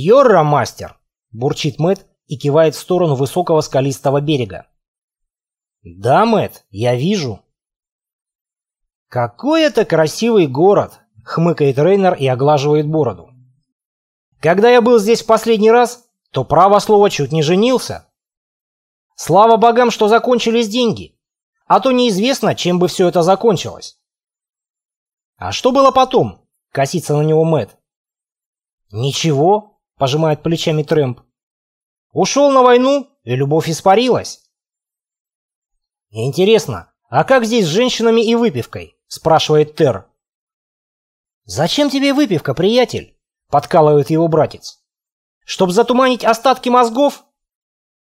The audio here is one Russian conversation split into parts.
Сьорра, мастер!» — бурчит Мэт и кивает в сторону высокого скалистого берега. «Да, Мэт, я вижу». «Какой это красивый город!» — хмыкает Рейнер и оглаживает бороду. «Когда я был здесь в последний раз, то право слово чуть не женился. Слава богам, что закончились деньги, а то неизвестно, чем бы все это закончилось». «А что было потом?» — косится на него Мэт. «Ничего», — пожимает плечами Трэмп. «Ушел на войну, и любовь испарилась». «Интересно, а как здесь с женщинами и выпивкой?» — спрашивает Тер. «Зачем тебе выпивка, приятель?» — подкалывает его братец. «Чтоб затуманить остатки мозгов?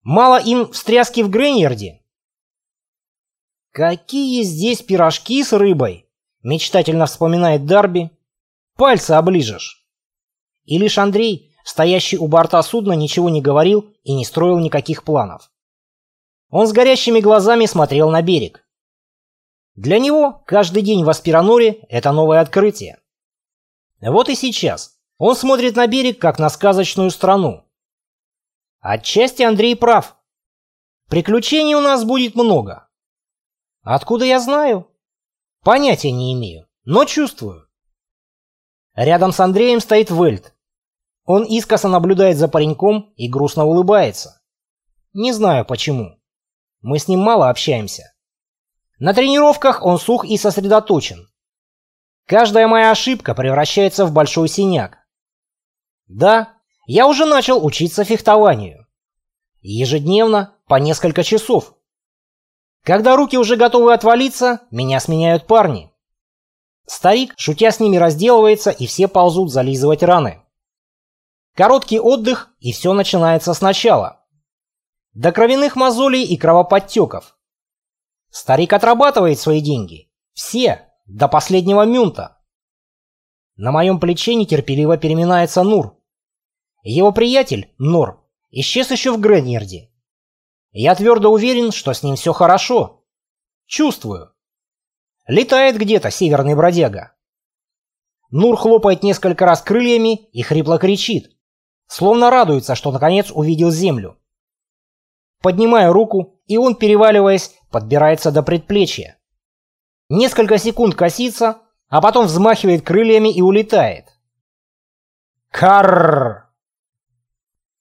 Мало им встряски в Грейнерде?» «Какие здесь пирожки с рыбой!» — мечтательно вспоминает Дарби. «Пальцы оближешь!» И лишь Андрей, стоящий у борта судна, ничего не говорил и не строил никаких планов. Он с горящими глазами смотрел на берег. Для него каждый день в Аспираноре – это новое открытие. Вот и сейчас он смотрит на берег, как на сказочную страну. Отчасти Андрей прав. Приключений у нас будет много. Откуда я знаю? Понятия не имею, но чувствую. Рядом с Андреем стоит Вельт. Он искоса наблюдает за пареньком и грустно улыбается. Не знаю почему. Мы с ним мало общаемся. На тренировках он сух и сосредоточен. Каждая моя ошибка превращается в большой синяк. Да, я уже начал учиться фехтованию. Ежедневно, по несколько часов. Когда руки уже готовы отвалиться, меня сменяют парни. Старик, шутя с ними, разделывается, и все ползут зализывать раны. Короткий отдых, и все начинается сначала. До кровяных мозолей и кровоподтеков. Старик отрабатывает свои деньги. Все, до последнего мюнта. На моем плече нетерпеливо переминается Нур. Его приятель, Нор, исчез еще в Греньерде. Я твердо уверен, что с ним все хорошо. Чувствую. Летает где-то северный бродяга. Нур хлопает несколько раз крыльями и хрипло кричит, словно радуется, что наконец увидел землю. Поднимаю руку, и он, переваливаясь, подбирается до предплечья. Несколько секунд косится, а потом взмахивает крыльями и улетает. Карр!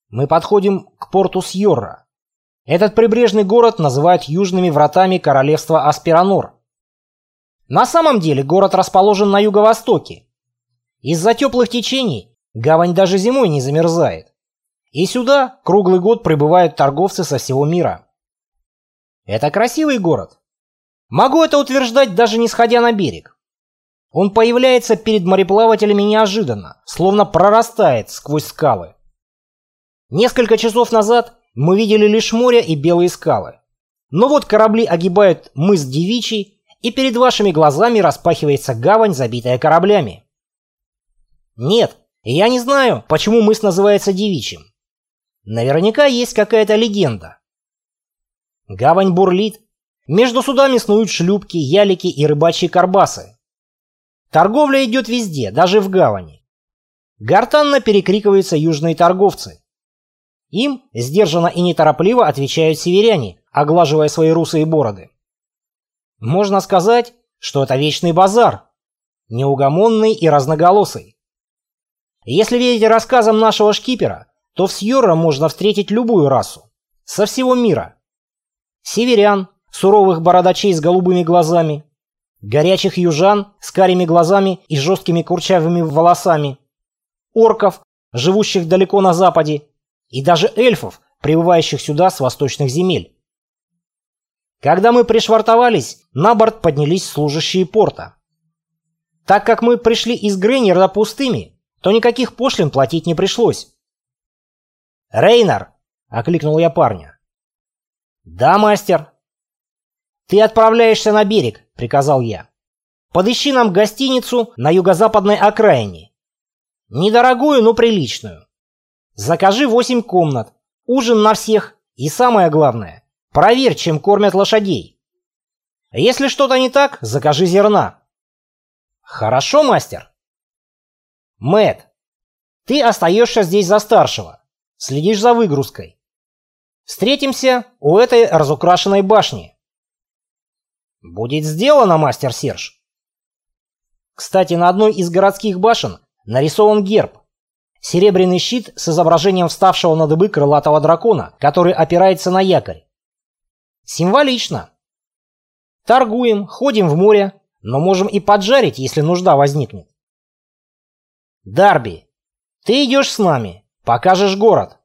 Мы подходим к порту Сьорра. Этот прибрежный город называют южными вратами королевства Аспиранор. На самом деле город расположен на юго-востоке. Из-за теплых течений гавань даже зимой не замерзает. И сюда круглый год прибывают торговцы со всего мира. Это красивый город. Могу это утверждать, даже не сходя на берег. Он появляется перед мореплавателями неожиданно, словно прорастает сквозь скалы. Несколько часов назад мы видели лишь море и белые скалы. Но вот корабли огибают мыс Девичий, и перед вашими глазами распахивается гавань, забитая кораблями. Нет, я не знаю, почему мыс называется Девичьим. Наверняка есть какая-то легенда. Гавань бурлит. Между судами снуют шлюпки, ялики и рыбачьи карбасы. Торговля идет везде, даже в гавани. Гортанно перекрикиваются южные торговцы. Им сдержанно и неторопливо отвечают северяне, оглаживая свои русые бороды. Можно сказать, что это вечный базар, неугомонный и разноголосый. Если верить рассказам нашего шкипера, то в Сьорра можно встретить любую расу. Со всего мира. Северян, суровых бородачей с голубыми глазами, горячих южан с карими глазами и жесткими курчавыми волосами, орков, живущих далеко на западе, и даже эльфов, прибывающих сюда с восточных земель. Когда мы пришвартовались, на борт поднялись служащие порта. Так как мы пришли из Грейнерда пустыми, то никаких пошлин платить не пришлось. «Рейнар!» — окликнул я парня. «Да, мастер!» «Ты отправляешься на берег», — приказал я. «Подыщи нам гостиницу на юго-западной окраине. Недорогую, но приличную. Закажи восемь комнат, ужин на всех и, самое главное, проверь, чем кормят лошадей. Если что-то не так, закажи зерна». «Хорошо, мастер?» Мэт, Ты остаешься здесь за старшего. Следишь за выгрузкой. Встретимся у этой разукрашенной башни. Будет сделано, мастер Серж. Кстати, на одной из городских башен нарисован герб. Серебряный щит с изображением вставшего на дыбы крылатого дракона, который опирается на якорь. Символично. Торгуем, ходим в море, но можем и поджарить, если нужда возникнет. Дарби, ты идешь с нами, покажешь город.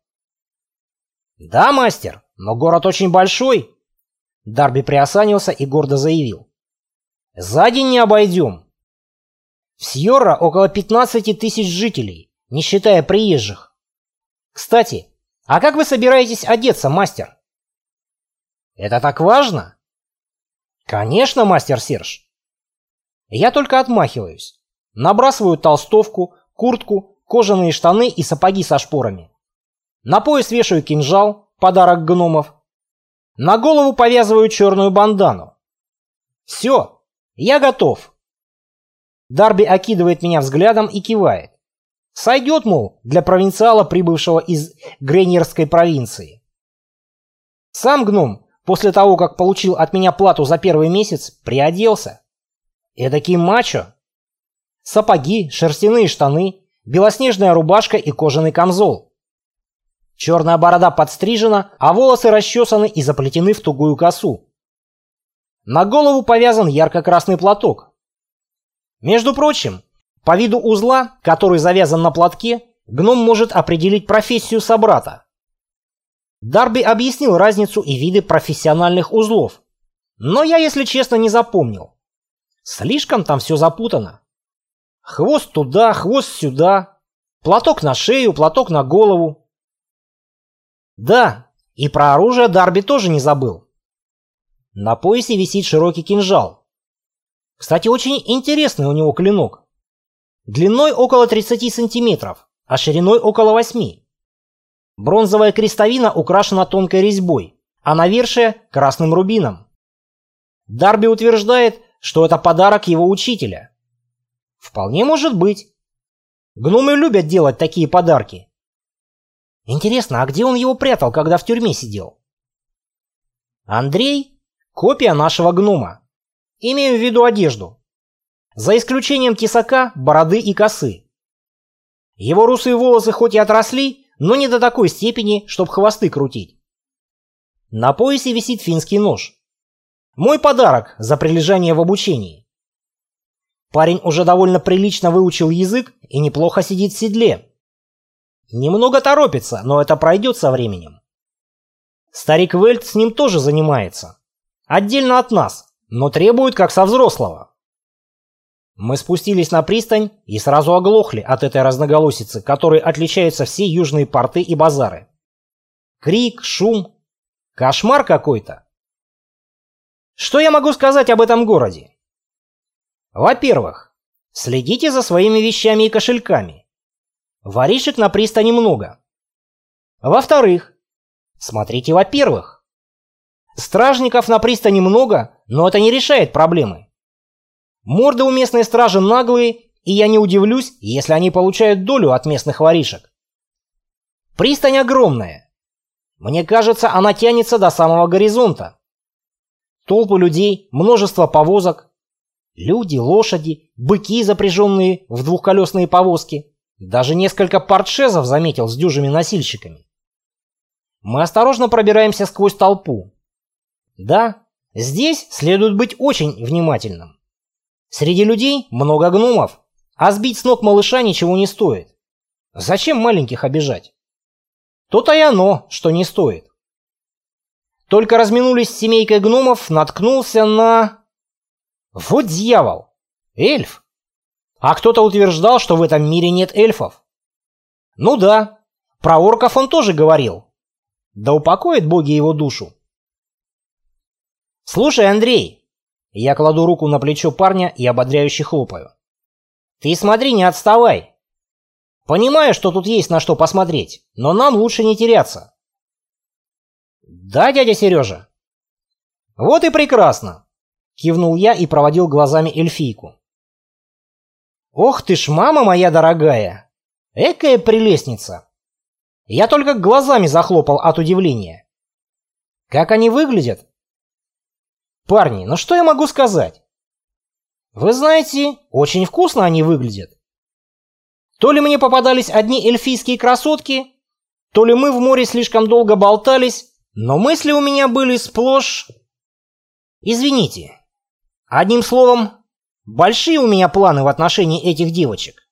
Да, мастер, но город очень большой. Дарби приосанился и гордо заявил. За день не обойдем. В Сьорра около 15 тысяч жителей, не считая приезжих. Кстати, а как вы собираетесь одеться, мастер? Это так важно? Конечно, мастер Серж. Я только отмахиваюсь. Набрасываю толстовку, куртку, кожаные штаны и сапоги со шпорами. На пояс вешаю кинжал, подарок гномов. На голову повязываю черную бандану. Все, я готов. Дарби окидывает меня взглядом и кивает. Сойдет, мол, для провинциала, прибывшего из Грейнерской провинции. Сам гном, после того, как получил от меня плату за первый месяц, приоделся. Эдакий мачо. Сапоги, шерстяные штаны, белоснежная рубашка и кожаный камзол. Черная борода подстрижена, а волосы расчесаны и заплетены в тугую косу. На голову повязан ярко-красный платок. Между прочим, по виду узла, который завязан на платке, гном может определить профессию собрата. Дарби объяснил разницу и виды профессиональных узлов. Но я, если честно, не запомнил. Слишком там все запутано. Хвост туда, хвост сюда. Платок на шею, платок на голову. Да, и про оружие Дарби тоже не забыл. На поясе висит широкий кинжал. Кстати, очень интересный у него клинок. Длиной около 30 сантиметров, а шириной около 8. Бронзовая крестовина украшена тонкой резьбой, а навершие – красным рубином. Дарби утверждает, что это подарок его учителя. Вполне может быть. Гномы любят делать такие подарки. Интересно, а где он его прятал, когда в тюрьме сидел? Андрей – копия нашего гнома. Имею в виду одежду. За исключением тесака, бороды и косы. Его русые волосы хоть и отросли, но не до такой степени, чтобы хвосты крутить. На поясе висит финский нож. Мой подарок за прилежание в обучении. Парень уже довольно прилично выучил язык и неплохо сидит в седле. Немного торопится, но это пройдет со временем. Старик Вельт с ним тоже занимается. Отдельно от нас, но требует как со взрослого. Мы спустились на пристань и сразу оглохли от этой разноголосицы, которой отличаются все южные порты и базары. Крик, шум. Кошмар какой-то. Что я могу сказать об этом городе? Во-первых, следите за своими вещами и кошельками. Воришек на пристани много. Во-вторых, смотрите во-первых. Стражников на пристани много, но это не решает проблемы. Морды у местной стражи наглые, и я не удивлюсь, если они получают долю от местных воришек. Пристань огромная. Мне кажется, она тянется до самого горизонта. Толпы людей, множество повозок. Люди, лошади, быки, запряженные в двухколесные повозки. Даже несколько портшезов заметил с дюжими носильщиками. Мы осторожно пробираемся сквозь толпу. Да, здесь следует быть очень внимательным. Среди людей много гномов, а сбить с ног малыша ничего не стоит. Зачем маленьких обижать? То-то и оно, что не стоит. Только разминулись с семейкой гномов, наткнулся на... Вот дьявол! Эльф! А кто-то утверждал, что в этом мире нет эльфов. Ну да, про орков он тоже говорил. Да упокоит боги его душу. Слушай, Андрей, я кладу руку на плечо парня и ободряюще хлопаю. Ты смотри, не отставай. Понимаю, что тут есть на что посмотреть, но нам лучше не теряться. «Да, дядя Сережа?» «Вот и прекрасно!» — кивнул я и проводил глазами эльфийку. «Ох ты ж, мама моя дорогая! Экая прелестница. Я только глазами захлопал от удивления. Как они выглядят? Парни, ну что я могу сказать? Вы знаете, очень вкусно они выглядят. То ли мне попадались одни эльфийские красотки, то ли мы в море слишком долго болтались, но мысли у меня были сплошь... Извините. Одним словом, большие у меня планы в отношении этих девочек.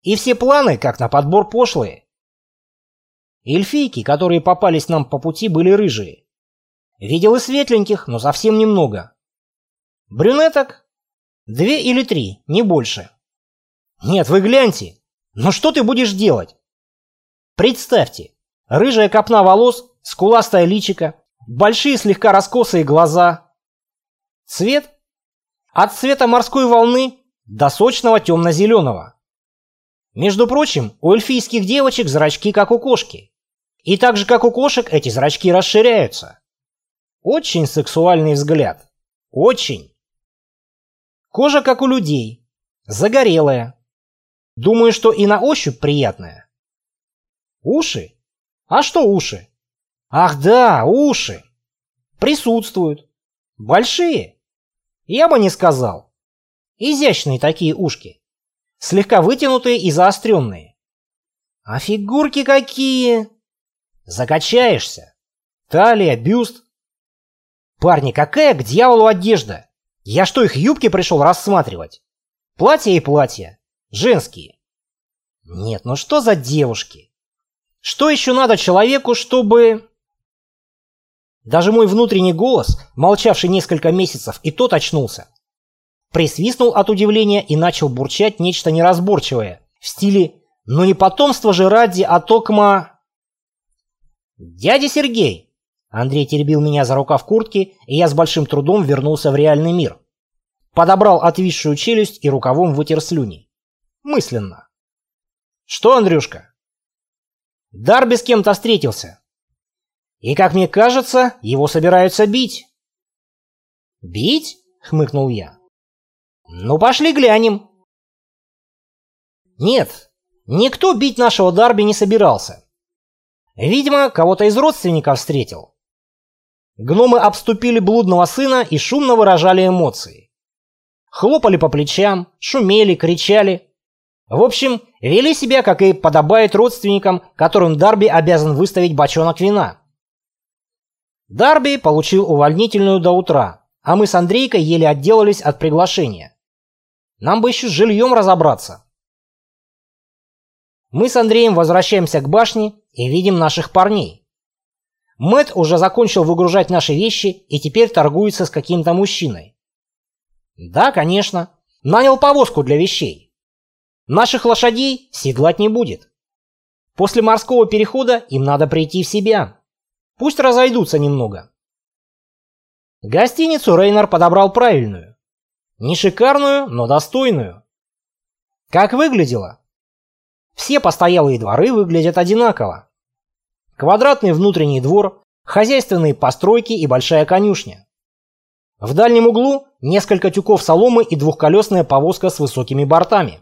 И все планы, как на подбор, пошлые. Эльфийки, которые попались нам по пути, были рыжие. Видел и светленьких, но совсем немного. Брюнеток? Две или три, не больше. Нет, вы гляньте. Но что ты будешь делать? Представьте, рыжая копна волос, скуластая личика, большие слегка раскосые глаза. Цвет? От цвета морской волны до сочного темно-зеленого. Между прочим, у эльфийских девочек зрачки как у кошки. И так же, как у кошек, эти зрачки расширяются. Очень сексуальный взгляд. Очень. Кожа как у людей. Загорелая. Думаю, что и на ощупь приятная. Уши? А что уши? Ах да, уши. Присутствуют. Большие? Я бы не сказал. Изящные такие ушки. Слегка вытянутые и заостренные. А фигурки какие! Закачаешься. Талия, бюст. Парни, какая к дьяволу одежда? Я что, их юбки пришел рассматривать? Платья и платья. Женские. Нет, ну что за девушки? Что еще надо человеку, чтобы... Даже мой внутренний голос, молчавший несколько месяцев, и тот очнулся. Присвистнул от удивления и начал бурчать нечто неразборчивое, в стиле «Ну не потомство же ради, а токма...» «Дядя Сергей, Андрей теребил меня за рукав куртки, и я с большим трудом вернулся в реальный мир. Подобрал отвисшую челюсть и рукавом вытер слюни. Мысленно. «Что, Андрюшка?» «Дарби с кем-то встретился. И, как мне кажется, его собираются бить». «Бить?» — хмыкнул я. «Ну, пошли глянем». Нет, никто бить нашего Дарби не собирался. Видимо, кого-то из родственников встретил. Гномы обступили блудного сына и шумно выражали эмоции. Хлопали по плечам, шумели, кричали. В общем, вели себя, как и подобает родственникам, которым Дарби обязан выставить бочонок вина. Дарби получил увольнительную до утра, а мы с Андрейкой еле отделались от приглашения. Нам бы еще с жильем разобраться. Мы с Андреем возвращаемся к башне и видим наших парней. Мэт уже закончил выгружать наши вещи и теперь торгуется с каким-то мужчиной. Да, конечно. Нанял повозку для вещей. Наших лошадей седлать не будет. После морского перехода им надо прийти в себя. Пусть разойдутся немного. Гостиницу Рейнер подобрал правильную. Не шикарную, но достойную. Как выглядело? Все постоялые дворы выглядят одинаково. Квадратный внутренний двор, хозяйственные постройки и большая конюшня. В дальнем углу несколько тюков соломы и двухколесная повозка с высокими бортами.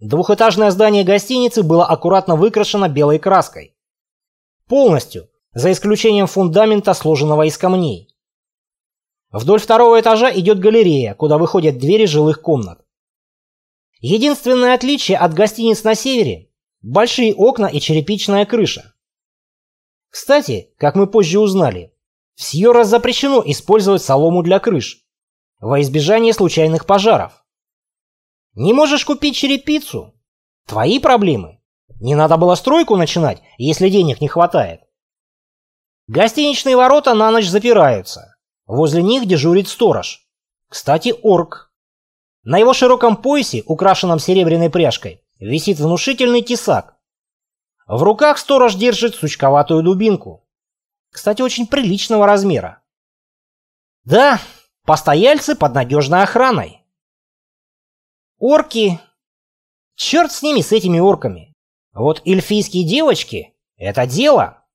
Двухэтажное здание гостиницы было аккуратно выкрашено белой краской. Полностью, за исключением фундамента, сложенного из камней. Вдоль второго этажа идет галерея, куда выходят двери жилых комнат. Единственное отличие от гостиниц на севере большие окна и черепичная крыша. Кстати, как мы позже узнали, в Сьорра запрещено использовать солому для крыш, во избежание случайных пожаров. Не можешь купить черепицу? Твои проблемы. Не надо было стройку начинать, если денег не хватает. Гостиничные ворота на ночь запираются. Возле них дежурит сторож. Кстати, орк. На его широком поясе, украшенном серебряной пряжкой, висит внушительный тесак. В руках сторож держит сучковатую дубинку. Кстати, очень приличного размера. Да, постояльцы под надежной охраной. Орки... Черт с ними, с этими орками. Вот эльфийские девочки — это дело.